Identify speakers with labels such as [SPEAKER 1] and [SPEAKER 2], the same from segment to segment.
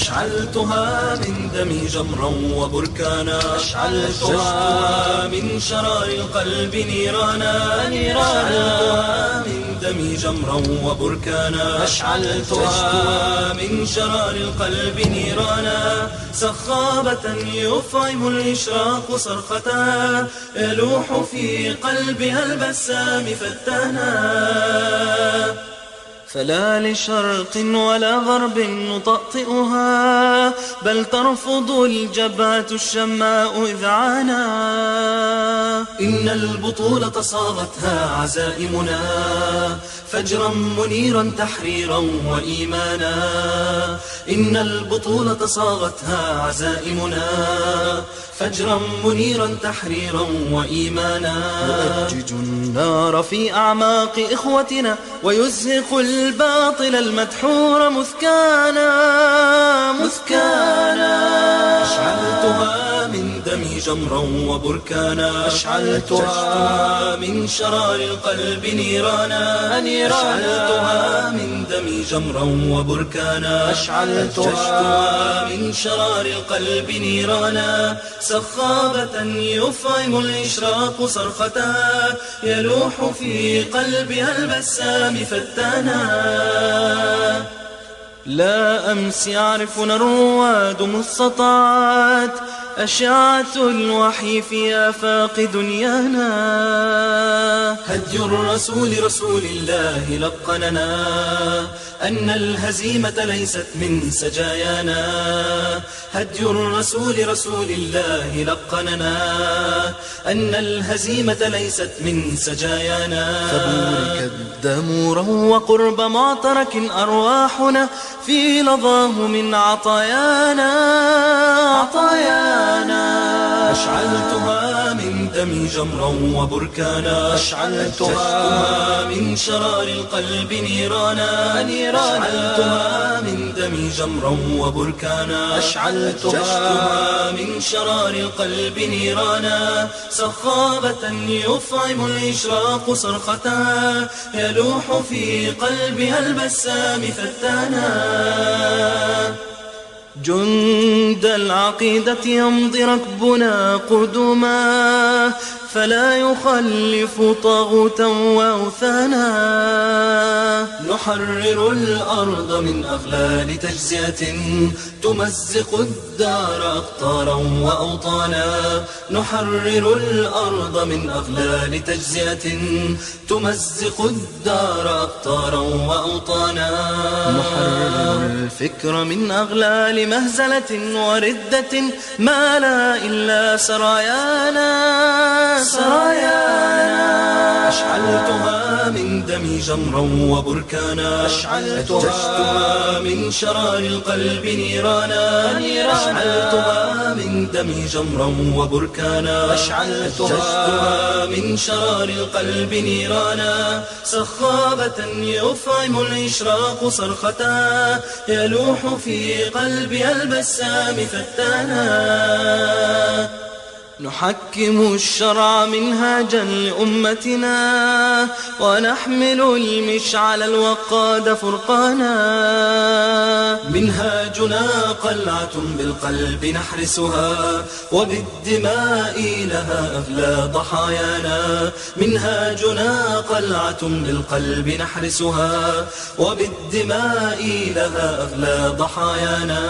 [SPEAKER 1] أشعلتها من دمي جمرا وبركانا. أشعلتها من شرار القلب نيرانا. أشعلتها من دمي جمرا وبركانا. أشعلتها من شرار القلب نيرانا. سخابة يفعم الإشراق صرختها يلوح في قلبها البسام فتانا. فلا لشرق ولا غرب نطأطئها بل ترفض الجبهة الشماء إذعانا إن البطولة صاغتها عزائمنا فجرا منيرا تحريرا وإيمانا. إن البطولة صاغتها عزائمنا فجرا منيرا تحريرا وإيمانا. يؤجج النار في أعماق إخوتنا ويزهق الباطل المدحور مثكانا جمرا وبركانا. أشعلتها من شرار القلب نيرانا. أشعلتها من دمي جمرا وبركانا. أشعلتها من شرار القلب نيرانا. سخابة يفعم الإشراق صرختها يلوح في قلبها البسام فتانا. لا أمس يعرفنا الرواد مستطاعات أشعة الوحي في آفاق دنيانا هدي الرسول رسول الله لقننا أن الهزيمة ليست من سجايانا. هدي الرسول رسول الله لقننا أن الهزيمة ليست من سجايانا. فبورك الدم روى قرب معترك أرواحنا. في لظاه من عطايانا عطايانا. أشعلتها من دمي جمرا وبركانا. أشعلتها من شرار القلب نيرانا. أشعلتها من دمي جمرا وبركانا. أشعلتها من شرار القلب نيرانا. سخابة يفعم الإشراق صرختها يلوح في قلبها البسام فتانا. جند العقيدة يمضي ركبنا قدما فلا يخلف طاغوتا وأوثانا. نحرر الأرض من أغلال تجزئة تمزق الدار أقطارا وأوطانا. نحرر الأرض من أغلال تجزئة تمزق الدار أقطارا وأوطانا. نحرر الفكر من أغلال مهزلة وردة. ما لا إلا سرايانا. سرايانا أشعلتها من دمي جمرا وبركانا. أشعلتها من شرار القلب نيرانا. أشعلتها من دمي جمرا وبركانا. أشعلتها من شرار القلب نيرانا. سخابة يفعم الإشراق صرختها يلوح في قلبها البسام فتانا. نحكم الشرع منهاجا لأمتنا ونحمل المشعل الوقاد فرقانا. منهاجنا قلعة بالقلب نحرسها وبالدماء لها أغلى ضحايانا. منهاجنا قلعة بالقلب نحرسها وبالدماء لها أغلى ضحايانا.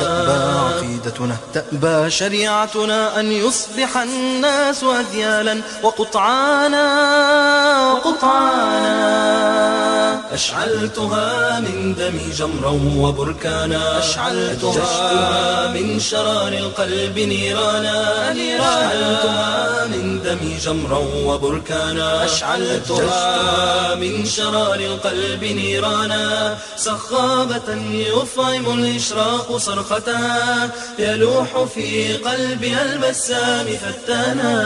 [SPEAKER 1] تأبى عقيدتنا. تأبى شريعتنا أن يصبح الناس أذيالا وقطعانا وقطعانا. أشعلتها من دمي جمرا وبركانا. أشعلتها. من شرار القلب نيرانا. أشعلتها من دمي جمرا وبركانا. أشعلتها. من شرار القلب نيرانا. سخابة يفعم الإشراق صرختها. يلوح في قلبها البسام فتانا.